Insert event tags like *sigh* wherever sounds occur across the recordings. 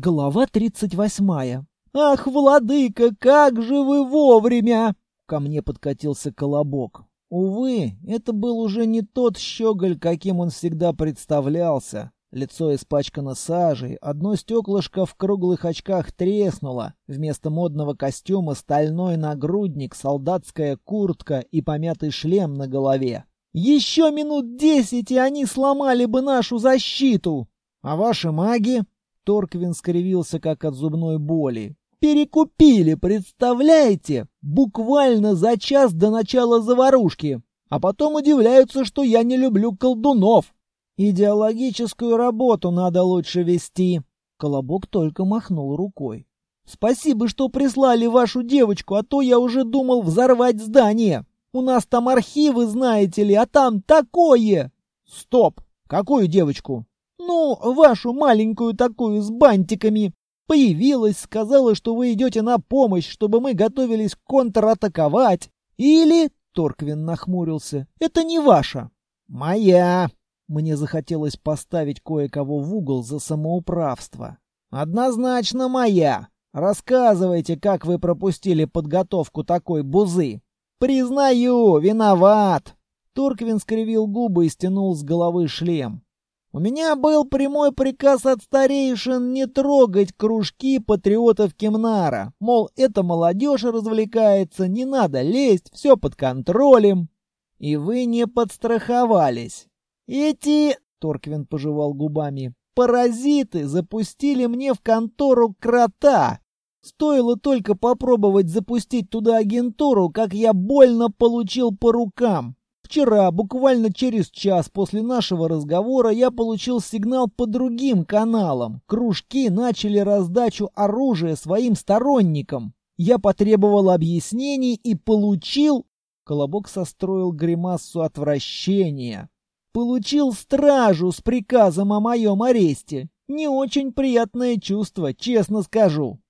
Глава тридцать восьмая. «Ах, владыка, как же вы вовремя!» Ко мне подкатился колобок. Увы, это был уже не тот щеголь, каким он всегда представлялся. Лицо испачкано сажей, одно стеклышко в круглых очках треснуло. Вместо модного костюма стальной нагрудник, солдатская куртка и помятый шлем на голове. «Еще минут десять, и они сломали бы нашу защиту!» «А ваши маги?» Торквин скривился, как от зубной боли. «Перекупили, представляете? Буквально за час до начала заварушки. А потом удивляются, что я не люблю колдунов. Идеологическую работу надо лучше вести». Колобок только махнул рукой. «Спасибо, что прислали вашу девочку, а то я уже думал взорвать здание. У нас там архивы, знаете ли, а там такое!» «Стоп! Какую девочку?» Ну, вашу маленькую такую с бантиками. Появилась, сказала, что вы идете на помощь, чтобы мы готовились контратаковать. Или, Торквин нахмурился, это не ваша. Моя. Мне захотелось поставить кое-кого в угол за самоуправство. Однозначно моя. Рассказывайте, как вы пропустили подготовку такой бузы. Признаю, виноват. Торквин скривил губы и стянул с головы шлем. У меня был прямой приказ от старейшин не трогать кружки патриотов Кемнара. Мол, это молодежь развлекается, не надо лезть, все под контролем. И вы не подстраховались. Эти, Торквин пожевал губами, паразиты запустили мне в контору крота. Стоило только попробовать запустить туда агентуру, как я больно получил по рукам. Вчера, буквально через час после нашего разговора, я получил сигнал по другим каналам. Кружки начали раздачу оружия своим сторонникам. Я потребовал объяснений и получил... Колобок состроил гримассу отвращения. Получил стражу с приказом о моем аресте. Не очень приятное чувство, честно скажу.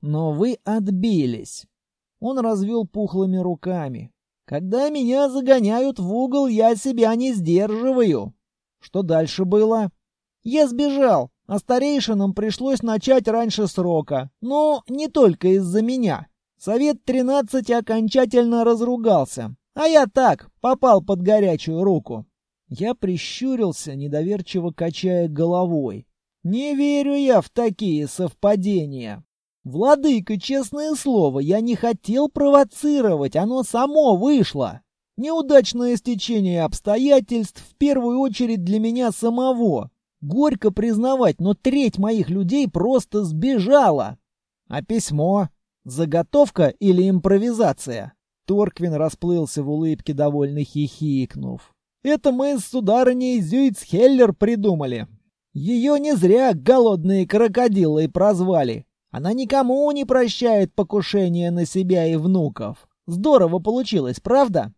Но вы отбились. Он развел пухлыми руками. Когда меня загоняют в угол, я себя не сдерживаю. Что дальше было? Я сбежал, а старейшинам пришлось начать раньше срока. Но не только из-за меня. Совет 13 окончательно разругался. А я так, попал под горячую руку. Я прищурился, недоверчиво качая головой. Не верю я в такие совпадения. «Владыка, честное слово, я не хотел провоцировать, оно само вышло. Неудачное стечение обстоятельств в первую очередь для меня самого. Горько признавать, но треть моих людей просто сбежала. А письмо? Заготовка или импровизация?» Торквин расплылся в улыбке, довольно хихикнув. «Это мы с сударыней Зюицхеллер придумали. Ее не зря голодные крокодилы прозвали. Она никому не прощает покушение на себя и внуков. Здорово получилось, правда?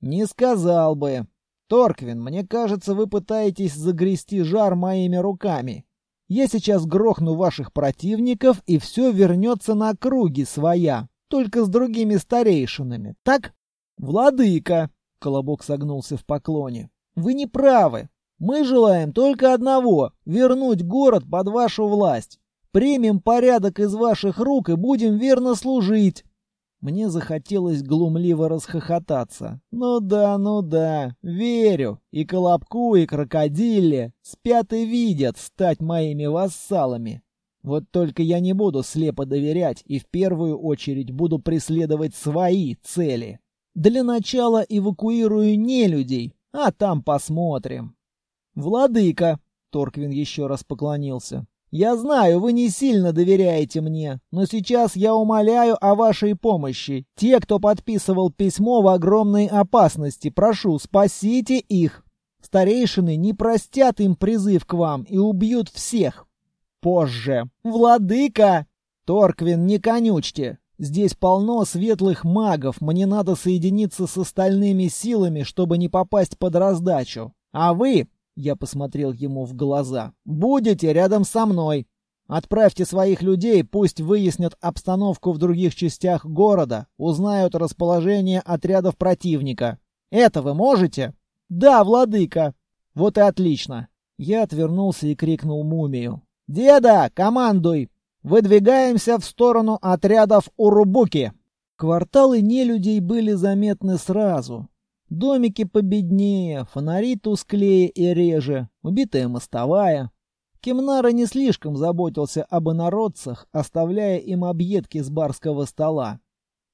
Не сказал бы. Торквин, мне кажется, вы пытаетесь загрести жар моими руками. Я сейчас грохну ваших противников, и все вернется на круги своя, только с другими старейшинами, так? Владыка, Колобок согнулся в поклоне, вы не правы. Мы желаем только одного — вернуть город под вашу власть. Примем порядок из ваших рук и будем верно служить. Мне захотелось глумливо расхохотаться. Ну да, ну да, верю. И Колобку, и Крокодиле спят и видят стать моими вассалами. Вот только я не буду слепо доверять и в первую очередь буду преследовать свои цели. Для начала эвакуирую не людей, а там посмотрим. Владыка, Торквин еще раз поклонился. Я знаю, вы не сильно доверяете мне, но сейчас я умоляю о вашей помощи. Те, кто подписывал письмо в огромной опасности, прошу, спасите их. Старейшины не простят им призыв к вам и убьют всех. Позже. Владыка! Торквин, не конючьте. Здесь полно светлых магов, мне надо соединиться с остальными силами, чтобы не попасть под раздачу. А вы я посмотрел ему в глаза. «Будете рядом со мной. Отправьте своих людей, пусть выяснят обстановку в других частях города, узнают расположение отрядов противника. Это вы можете?» «Да, владыка!» «Вот и отлично!» Я отвернулся и крикнул мумию. «Деда, командуй! Выдвигаемся в сторону отрядов Урубуки!» Кварталы нелюдей были заметны сразу. Домики победнее, фонари тусклее и реже, убитая мостовая. Кемнара не слишком заботился об инородцах, оставляя им объедки с барского стола.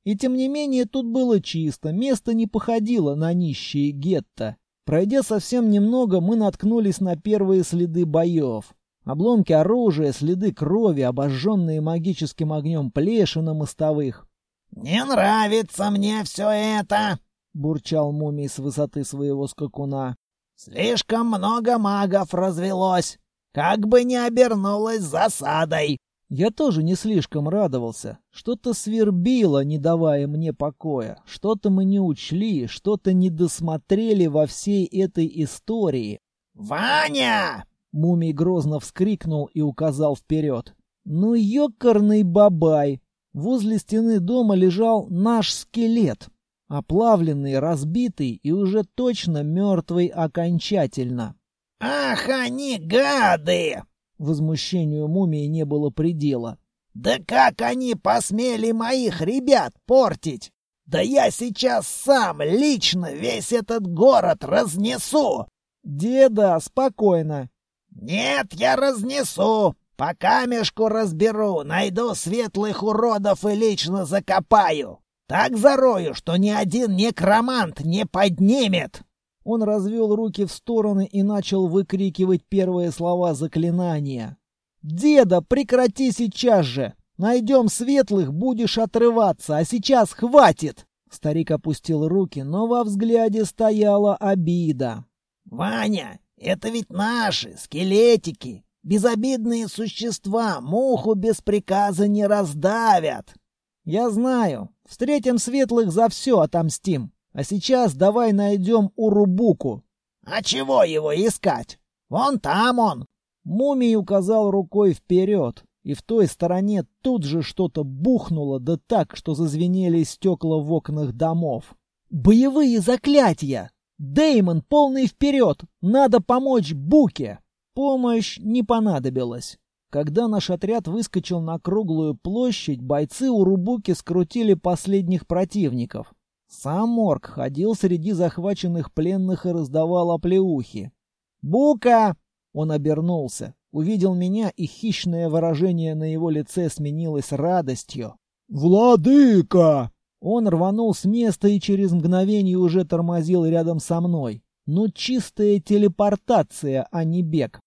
И тем не менее тут было чисто, место не походило на нищие гетто. Пройдя совсем немного, мы наткнулись на первые следы боев. Обломки оружия, следы крови, обожженные магическим огнем плеши на мостовых. «Не нравится мне все это!» — бурчал мумий с высоты своего скакуна. «Слишком много магов развелось, как бы не обернулось засадой!» Я тоже не слишком радовался. Что-то свербило, не давая мне покоя. Что-то мы не учли, что-то не досмотрели во всей этой истории. «Ваня!» — мумий грозно вскрикнул и указал вперед. «Ну, ёкарный бабай! Возле стены дома лежал наш скелет, оплавленный, разбитый и уже точно мертвый окончательно. «Ах, они гады!» Возмущению мумии не было предела. «Да как они посмели моих ребят портить? Да я сейчас сам лично весь этот город разнесу!» «Деда, спокойно!» «Нет, я разнесу! По камешку разберу, найду светлых уродов и лично закопаю. Так зарою, что ни один некромант не поднимет. Он развел руки в стороны и начал выкрикивать первые слова заклинания. «Деда, прекрати сейчас же! Найдем светлых, будешь отрываться, а сейчас хватит!» Старик опустил руки, но во взгляде стояла обида. «Ваня, это ведь наши, скелетики. Безобидные существа муху без приказа не раздавят. Я знаю. Встретим светлых за все отомстим. А сейчас давай найдем Урубуку. А чего его искать? Вон там он. Мумий указал рукой вперед, и в той стороне тут же что-то бухнуло, да так, что зазвенели стекла в окнах домов. Боевые заклятия! Деймон, полный вперед! Надо помочь Буке! Помощь не понадобилась. Когда наш отряд выскочил на круглую площадь, бойцы у Рубуки скрутили последних противников. Сам Морг ходил среди захваченных пленных и раздавал оплеухи. «Бука!» Он обернулся, увидел меня, и хищное выражение на его лице сменилось радостью. «Владыка!» Он рванул с места и через мгновение уже тормозил рядом со мной. Ну, чистая телепортация, а не бег.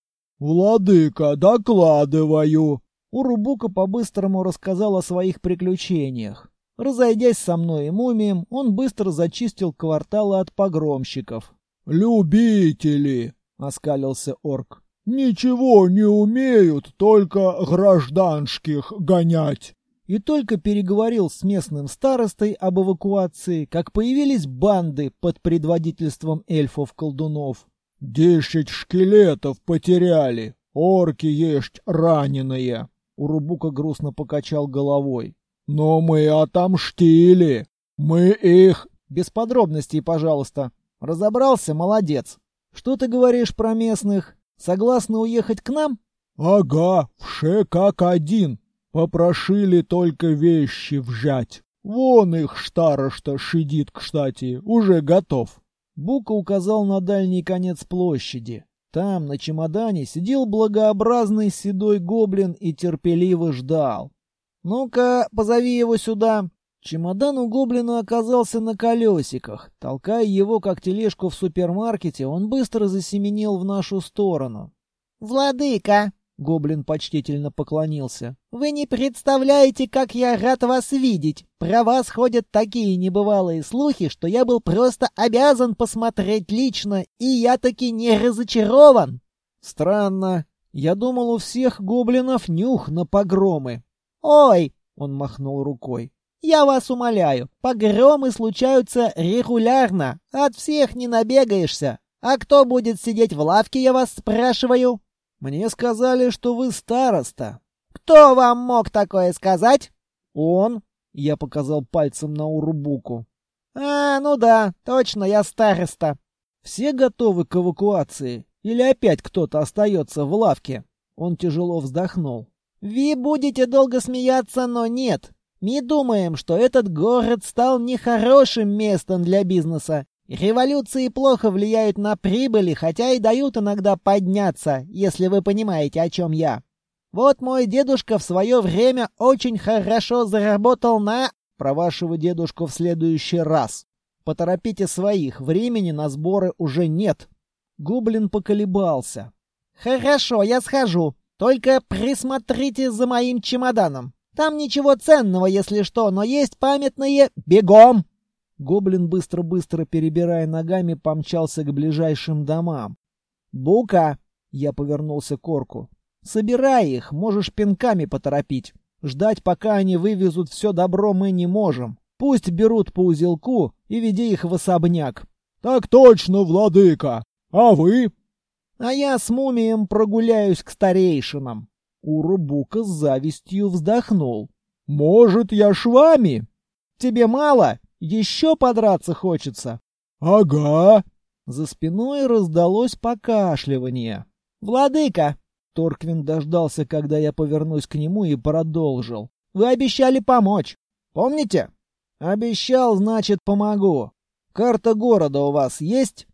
«Владыка, докладываю!» Урубука по-быстрому рассказал о своих приключениях. Разойдясь со мной и мумием, он быстро зачистил кварталы от погромщиков. «Любители!» — оскалился орк. «Ничего не умеют, только гражданских гонять!» и только переговорил с местным старостой об эвакуации, как появились банды под предводительством эльфов-колдунов. «Десять шкелетов потеряли, орки есть раненые!» Урубука грустно покачал головой. «Но мы отомстили! Мы их...» «Без подробностей, пожалуйста. Разобрался? Молодец. Что ты говоришь про местных? Согласны уехать к нам?» «Ага, все как один. Попрошили только вещи взять. Вон их староста шидит, кстати, уже готов. Бука указал на дальний конец площади. Там, на чемодане, сидел благообразный седой гоблин и терпеливо ждал. «Ну-ка, позови его сюда!» Чемодан у гоблина оказался на колесиках. Толкая его, как тележку в супермаркете, он быстро засеменил в нашу сторону. «Владыка!» Гоблин почтительно поклонился. «Вы не представляете, как я рад вас видеть! Про вас ходят такие небывалые слухи, что я был просто обязан посмотреть лично, и я таки не разочарован!» «Странно. Я думал, у всех гоблинов нюх на погромы». «Ой!» — он махнул рукой. «Я вас умоляю, погромы случаются регулярно, от всех не набегаешься. А кто будет сидеть в лавке, я вас спрашиваю?» Мне сказали, что вы староста. Кто вам мог такое сказать? Он. Я показал пальцем на Урубуку. А, ну да, точно, я староста. Все готовы к эвакуации? Или опять кто-то остается в лавке? Он тяжело вздохнул. «Вы будете долго смеяться, но нет. Мы думаем, что этот город стал нехорошим местом для бизнеса. Революции плохо влияют на прибыли, хотя и дают иногда подняться, если вы понимаете, о чем я. Вот мой дедушка в свое время очень хорошо заработал на... Про вашего дедушку в следующий раз. Поторопите своих, времени на сборы уже нет. Гоблин поколебался. Хорошо, я схожу. Только присмотрите за моим чемоданом. Там ничего ценного, если что, но есть памятные... Бегом! Гоблин быстро-быстро перебирая ногами помчался к ближайшим домам. «Бука!» — я повернулся к орку. Собирай их, можешь пинками поторопить. Ждать, пока они вывезут все добро, мы не можем. Пусть берут по узелку и веди их в особняк. Так точно, владыка. А вы? А я с мумием прогуляюсь к старейшинам. Урубука с завистью вздохнул. Может, я с вами? Тебе мало? Еще подраться хочется. Ага. За спиной раздалось покашливание. Владыка, Торквин дождался, когда я повернусь к нему, и продолжил. «Вы обещали помочь. Помните?» «Обещал, значит, помогу. Карта города у вас есть?»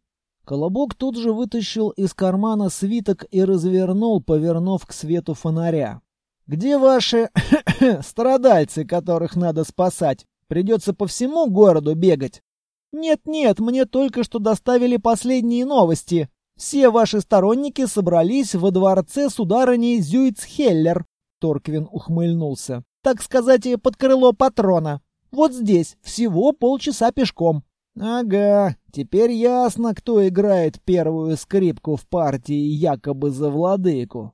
Колобок тут же вытащил из кармана свиток и развернул, повернув к свету фонаря. «Где ваши *coughs* страдальцы, которых надо спасать? Придется по всему городу бегать?» «Нет-нет, мне только что доставили последние новости», все ваши сторонники собрались во дворце сударыни Зюицхеллер. Торквин ухмыльнулся. Так сказать, под крыло патрона. Вот здесь, всего полчаса пешком. Ага, теперь ясно, кто играет первую скрипку в партии якобы за владыку.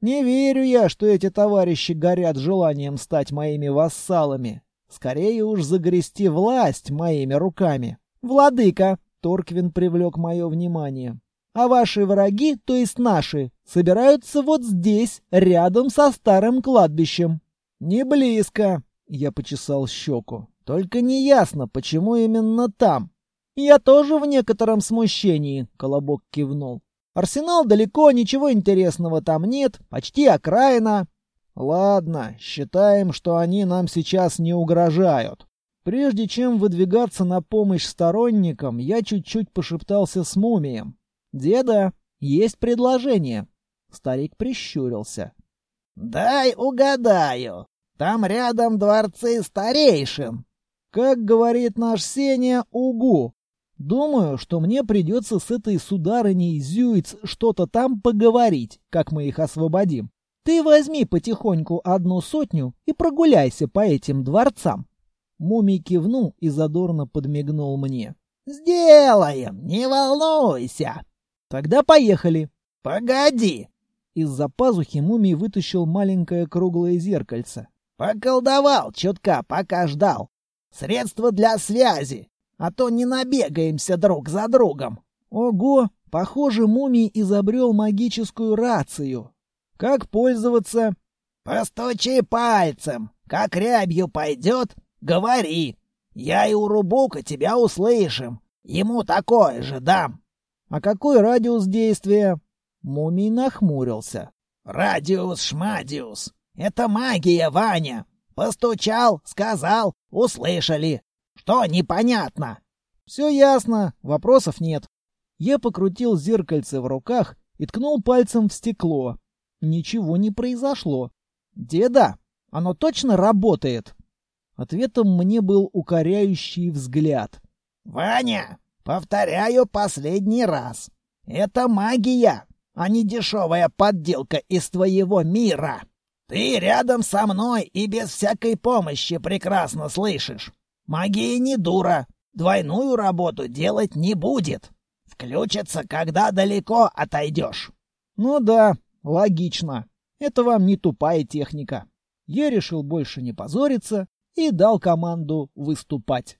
Не верю я, что эти товарищи горят желанием стать моими вассалами. Скорее уж загрести власть моими руками. Владыка, Торквин привлек мое внимание а ваши враги, то есть наши, собираются вот здесь, рядом со старым кладбищем. Не близко, я почесал щеку. Только неясно, почему именно там. Я тоже в некотором смущении, Колобок кивнул. Арсенал далеко, ничего интересного там нет, почти окраина. Ладно, считаем, что они нам сейчас не угрожают. Прежде чем выдвигаться на помощь сторонникам, я чуть-чуть пошептался с мумием. «Деда, есть предложение». Старик прищурился. «Дай угадаю. Там рядом дворцы старейшин». «Как говорит наш Сеня, угу. Думаю, что мне придется с этой сударыней Зюиц что-то там поговорить, как мы их освободим. Ты возьми потихоньку одну сотню и прогуляйся по этим дворцам». Мумий кивнул и задорно подмигнул мне. «Сделаем, не волнуйся!» Тогда поехали. Погоди. Из-за пазухи мумий вытащил маленькое круглое зеркальце. Поколдовал чутка, пока ждал. Средство для связи, а то не набегаемся друг за другом. Ого, похоже, мумий изобрел магическую рацию. Как пользоваться? Постучи пальцем. Как рябью пойдет, говори. Я и у Рубука тебя услышим. Ему такое же дам. А какой радиус действия? Мумий нахмурился. Радиус шмадиус. Это магия, Ваня. Постучал, сказал, услышали. Что непонятно? Все ясно, вопросов нет. Я покрутил зеркальце в руках и ткнул пальцем в стекло. Ничего не произошло. Деда, оно точно работает? Ответом мне был укоряющий взгляд. Ваня, Повторяю последний раз. Это магия, а не дешевая подделка из твоего мира. Ты рядом со мной и без всякой помощи прекрасно слышишь. Магия не дура, двойную работу делать не будет. Включится, когда далеко отойдешь. Ну да, логично. Это вам не тупая техника. Я решил больше не позориться и дал команду выступать.